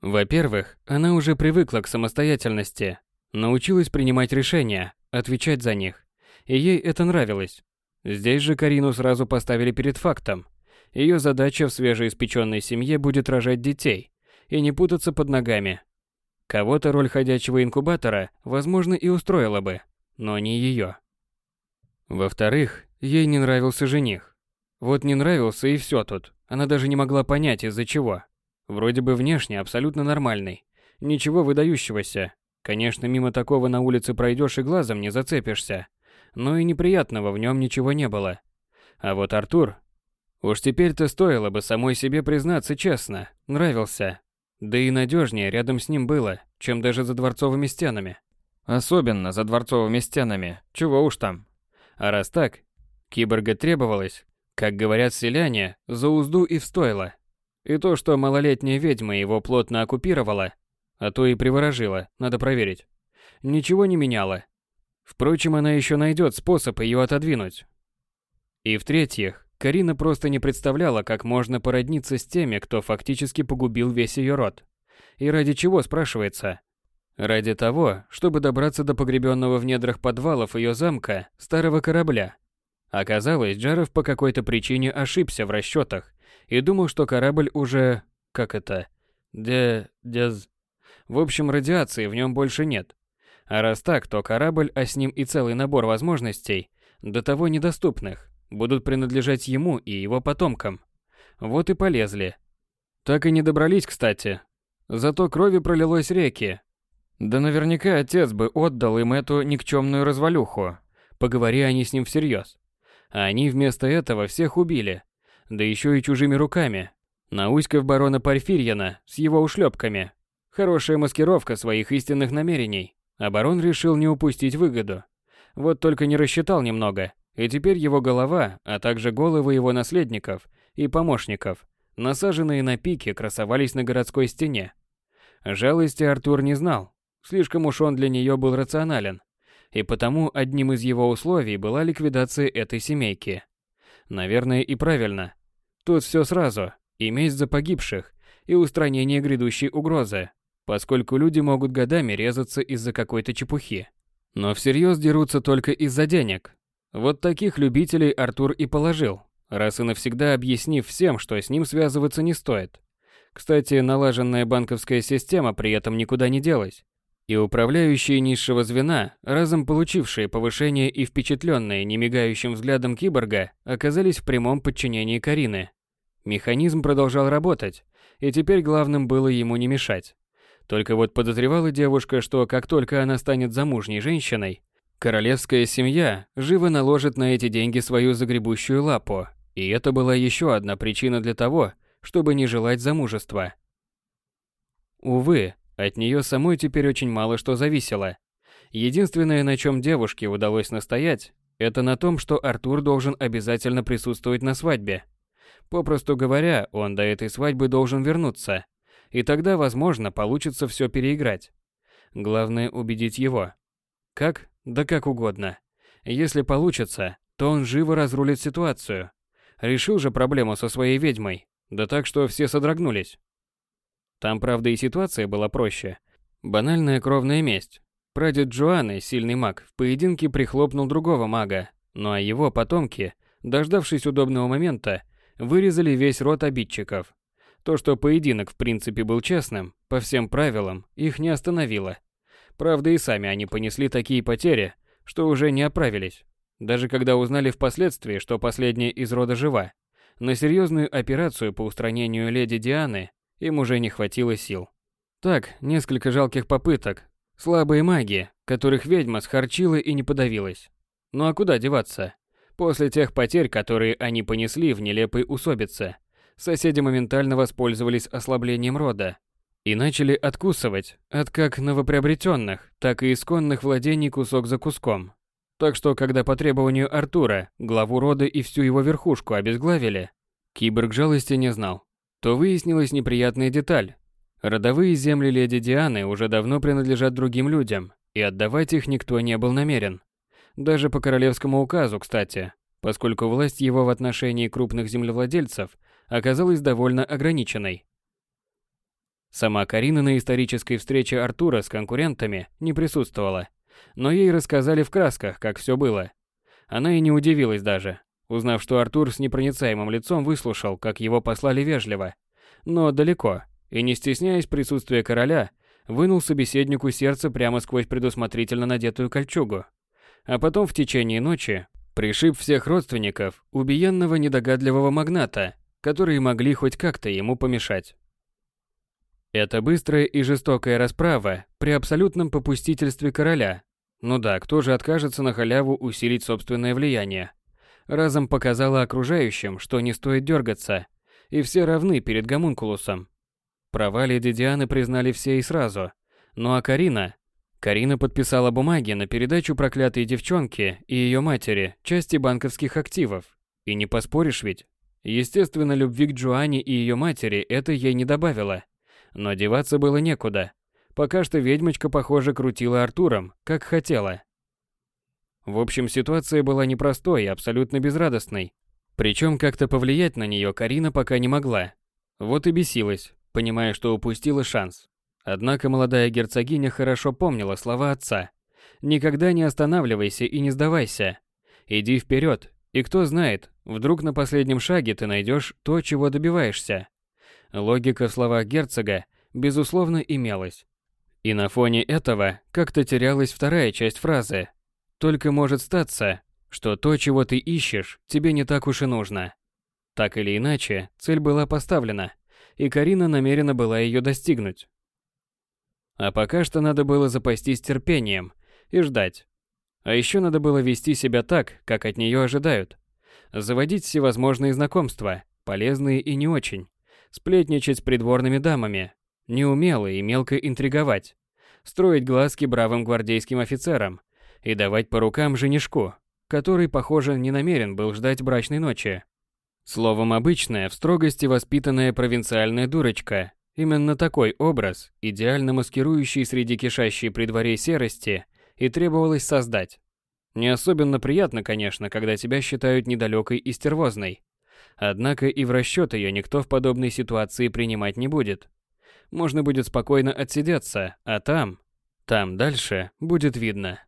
Во-первых, она уже привыкла к самостоятельности, научилась принимать решения, отвечать за них. И ей это нравилось. Здесь же Карину сразу поставили перед фактом. Ее задача в свежеиспеченной семье будет рожать детей и не путаться под ногами. Кого-то роль ходячего инкубатора, возможно, и устроила бы, но не ее. Во-вторых, ей не нравился жених. Вот не нравился и все тут. Она даже не могла понять, из-за чего. Вроде бы внешне абсолютно нормальный. Ничего выдающегося. Конечно, мимо такого на улице пройдешь и глазом не зацепишься но и неприятного в нем ничего не было. А вот Артур... Уж теперь-то стоило бы самой себе признаться честно, нравился. Да и надежнее рядом с ним было, чем даже за дворцовыми стенами. Особенно за дворцовыми стенами, чего уж там. А раз так, киборга требовалось, как говорят селяне, за узду и в стойло. И то, что малолетняя ведьма его плотно оккупировала, а то и приворожила, надо проверить, ничего не меняло. Впрочем, она еще найдет способ ее отодвинуть. И в-третьих, Карина просто не представляла, как можно породниться с теми, кто фактически погубил весь ее род. И ради чего, спрашивается? Ради того, чтобы добраться до погребенного в недрах подвалов ее замка старого корабля. Оказалось, Джаров по какой-то причине ошибся в расчетах и думал, что корабль уже... как это? Де... дез... В общем, радиации в нем больше нет. А раз так, то корабль, а с ним и целый набор возможностей, до того недоступных, будут принадлежать ему и его потомкам. Вот и полезли. Так и не добрались, кстати. Зато крови пролилось реки. Да наверняка отец бы отдал им эту никчемную развалюху. Поговори они с ним всерьез. А они вместо этого всех убили. Да еще и чужими руками. Науськав барона Порфирьяна с его ушлепками. Хорошая маскировка своих истинных намерений. Барон решил не упустить выгоду. Вот только не рассчитал немного, и теперь его голова, а также головы его наследников и помощников, насаженные на пике, красовались на городской стене. Жалости Артур не знал, слишком уж он для нее был рационален, и потому одним из его условий была ликвидация этой семейки. Наверное, и правильно. Тут все сразу, и месть за погибших, и устранение грядущей угрозы поскольку люди могут годами резаться из-за какой-то чепухи. Но всерьез дерутся только из-за денег. Вот таких любителей Артур и положил, раз и навсегда объяснив всем, что с ним связываться не стоит. Кстати, налаженная банковская система при этом никуда не делась. И управляющие низшего звена, разом получившие повышение и впечатленные немигающим взглядом киборга, оказались в прямом подчинении Карины. Механизм продолжал работать, и теперь главным было ему не мешать. Только вот подозревала девушка, что как только она станет замужней женщиной, королевская семья живо наложит на эти деньги свою загребущую лапу. И это была еще одна причина для того, чтобы не желать замужества. Увы, от нее самой теперь очень мало что зависело. Единственное, на чем девушке удалось настоять, это на том, что Артур должен обязательно присутствовать на свадьбе. Попросту говоря, он до этой свадьбы должен вернуться – и тогда, возможно, получится все переиграть. Главное убедить его. Как? Да как угодно. Если получится, то он живо разрулит ситуацию. Решил же проблему со своей ведьмой, да так, что все содрогнулись. Там, правда, и ситуация была проще. Банальная кровная месть. Прадед Джоанны, сильный маг, в поединке прихлопнул другого мага, ну а его потомки, дождавшись удобного момента, вырезали весь род обидчиков. То, что поединок в принципе был честным, по всем правилам, их не остановило. Правда, и сами они понесли такие потери, что уже не оправились. Даже когда узнали впоследствии, что последняя из рода жива, на серьезную операцию по устранению леди Дианы им уже не хватило сил. Так, несколько жалких попыток, слабые маги, которых ведьма схарчила и не подавилась. Ну а куда деваться? После тех потерь, которые они понесли в нелепой усобице, соседи моментально воспользовались ослаблением рода и начали откусывать от как новоприобретенных, так и исконных владений кусок за куском. Так что, когда по требованию Артура главу рода и всю его верхушку обезглавили, киборг жалости не знал, то выяснилась неприятная деталь. Родовые земли леди Дианы уже давно принадлежат другим людям, и отдавать их никто не был намерен. Даже по королевскому указу, кстати, поскольку власть его в отношении крупных землевладельцев оказалась довольно ограниченной. Сама Карина на исторической встрече Артура с конкурентами не присутствовала, но ей рассказали в красках, как все было. Она и не удивилась даже, узнав, что Артур с непроницаемым лицом выслушал, как его послали вежливо, но далеко, и не стесняясь присутствия короля, вынул собеседнику сердце прямо сквозь предусмотрительно надетую кольчугу. А потом в течение ночи пришиб всех родственников убиенного недогадливого магната, которые могли хоть как-то ему помешать. Это быстрая и жестокая расправа при абсолютном попустительстве короля ну да, кто же откажется на халяву усилить собственное влияние? Разом показала окружающим, что не стоит дергаться, и все равны перед гомункулусом. Права леди Дианы признали все и сразу. Ну а Карина? Карина подписала бумаги на передачу проклятой девчонке и ее матери части банковских активов. И не поспоришь ведь? Естественно, любви к Джоанне и ее матери это ей не добавило. Но деваться было некуда. Пока что ведьмочка, похоже, крутила Артуром, как хотела. В общем, ситуация была непростой и абсолютно безрадостной. Причем как-то повлиять на нее Карина пока не могла. Вот и бесилась, понимая, что упустила шанс. Однако молодая герцогиня хорошо помнила слова отца. «Никогда не останавливайся и не сдавайся. Иди вперед, и кто знает, вдруг на последнем шаге ты найдешь то, чего добиваешься». Логика в словах герцога, безусловно, имелась. И на фоне этого как-то терялась вторая часть фразы. Только может статься, что то, чего ты ищешь, тебе не так уж и нужно. Так или иначе, цель была поставлена, и Карина намерена была ее достигнуть. А пока что надо было запастись терпением и ждать. А еще надо было вести себя так, как от нее ожидают. Заводить всевозможные знакомства, полезные и не очень. Сплетничать с придворными дамами, неумело и мелко интриговать, строить глазки бравым гвардейским офицерам и давать по рукам женишку, который, похоже, не намерен был ждать брачной ночи. Словом, обычная, в строгости воспитанная провинциальная дурочка. Именно такой образ, идеально маскирующий среди кишащей при дворе серости, и требовалось создать. Не особенно приятно, конечно, когда тебя считают недалекой и стервозной. Однако и в расчет ее никто в подобной ситуации принимать не будет можно будет спокойно отсидеться, а там, там дальше будет видно.